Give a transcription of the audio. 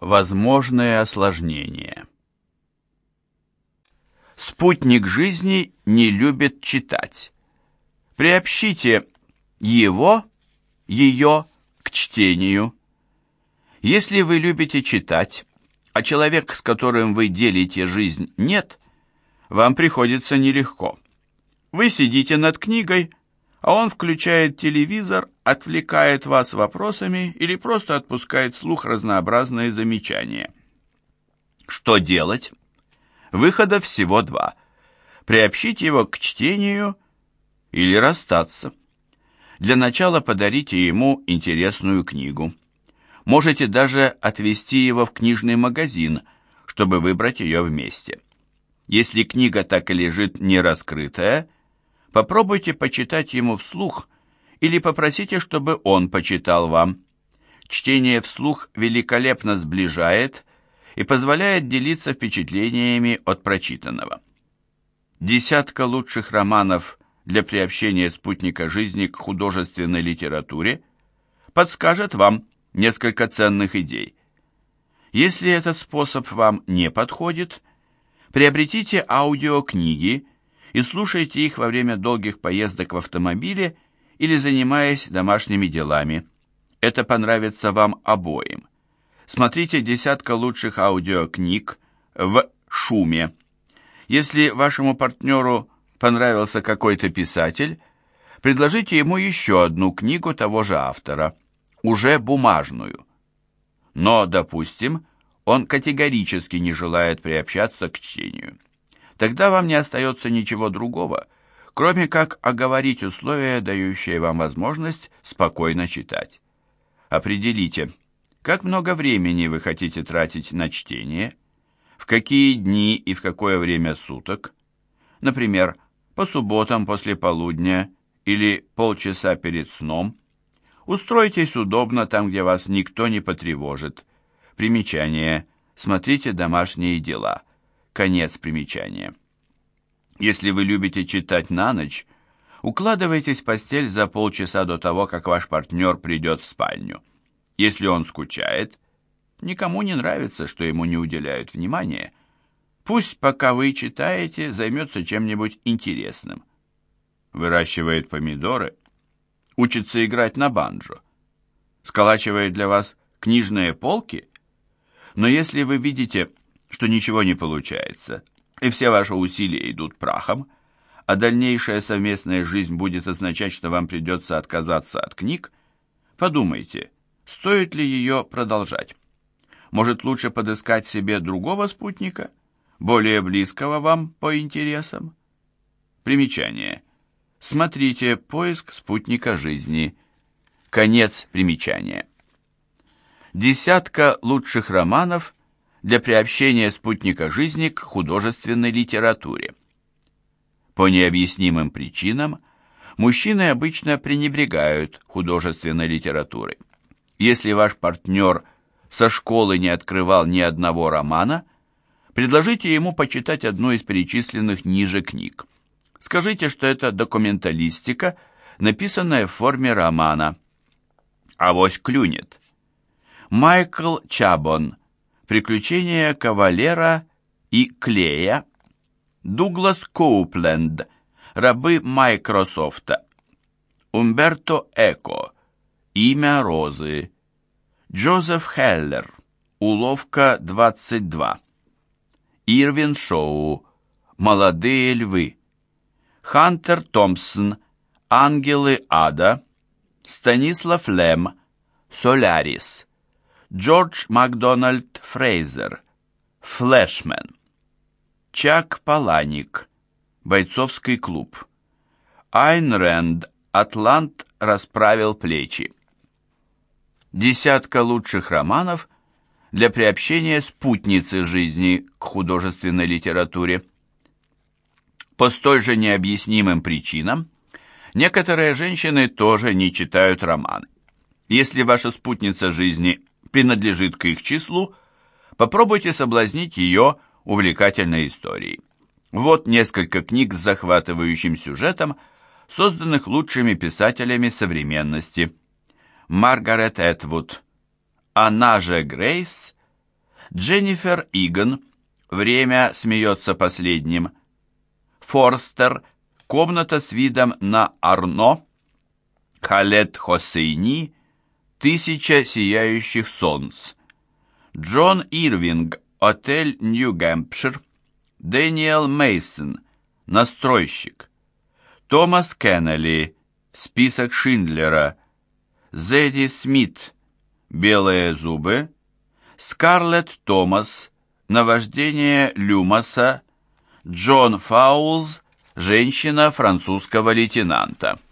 Возможные осложнения. Спутник жизни не любит читать. Приобщите его, ее к чтению. Если вы любите читать, а человек, с которым вы делите жизнь, нет, вам приходится нелегко. Вы сидите над книгой, а он включает телевизор, отвлекает вас вопросами или просто отпускает слух разнообразные замечания. Что делать? Выхода всего два. Приобщить его к чтению или расстаться. Для начала подарите ему интересную книгу. Можете даже отвезти его в книжный магазин, чтобы выбрать ее вместе. Если книга так и лежит нераскрытая, попробуйте почитать ему вслух или попросите, чтобы он почитал вам. Чтение вслух великолепно сближает и позволяет делиться впечатлениями от прочитанного. Десятка лучших романов для приобщения спутника жизни к художественной литературе подскажет вам несколько ценных идей. Если этот способ вам не подходит, приобретите аудиокниги и слушайте их во время долгих поездок в автомобиле или занимаясь домашними делами. Это понравится вам обоим. Смотрите десятка лучших аудиокниг в шуме. Если вашему партнеру понравился какой-то писатель, предложите ему еще одну книгу того же автора, уже бумажную. Но, допустим, он категорически не желает приобщаться к чтению. Тогда вам не остается ничего другого, кроме как оговорить условия, дающие вам возможность спокойно читать. Определите, как много времени вы хотите тратить на чтение, в какие дни и в какое время суток, например, по субботам после полудня или полчаса перед сном. Устройтесь удобно там, где вас никто не потревожит. Примечание. Смотрите домашние дела. Конец примечания. Если вы любите читать на ночь, укладывайтесь в постель за полчаса до того, как ваш партнер придет в спальню. Если он скучает, никому не нравится, что ему не уделяют внимания, Пусть, пока вы читаете, займется чем-нибудь интересным. Выращивает помидоры, учится играть на банджо, сколачивает для вас книжные полки. Но если вы видите, что ничего не получается, и все ваши усилия идут прахом, а дальнейшая совместная жизнь будет означать, что вам придется отказаться от книг, подумайте, стоит ли ее продолжать. Может, лучше подыскать себе другого спутника – более близкого вам по интересам? Примечание. Смотрите «Поиск спутника жизни». Конец примечания. Десятка лучших романов для приобщения спутника жизни к художественной литературе. По необъяснимым причинам мужчины обычно пренебрегают художественной литературой. Если ваш партнер со школы не открывал ни одного романа, Предложите ему почитать одну из перечисленных ниже книг. Скажите, что это документалистика, написанная в форме романа. Авось клюнет. Майкл Чабон. Приключения кавалера и клея. Дуглас Коупленд. Рабы Майкрософта. Умберто Эко. Имя Розы. Джозеф Хеллер. Уловка 22. Ирвин Шоу, «Молодые львы», Хантер Томпсон, «Ангелы ада», Станислав Лем, «Солярис», Джордж Макдональд Фрейзер, «Флэшмен», Чак Паланик, «Бойцовский клуб», Айн Рэнд, «Атлант расправил плечи». Десятка лучших романов – для приобщения спутницы жизни к художественной литературе. По столь же необъяснимым причинам некоторые женщины тоже не читают романы. Если ваша спутница жизни принадлежит к их числу, попробуйте соблазнить ее увлекательной историей. Вот несколько книг с захватывающим сюжетом, созданных лучшими писателями современности. Маргарет Этвуд она же Грейс, Дженнифер Иган, время смеется последним. Форстер, комната с видом на Арно. Халет Хосейни, тысяча сияющих солнц. Джон Ирвинг, отель Нью-Гэмпшир. Дэниел Мейсон, настройщик. Томас Кеннелли, список Шиндлера. Зэдди Смит, белые зубы. Скарлетт Томас, наваждение Люмаса. Джон Фаулз, женщина французского лейтенанта.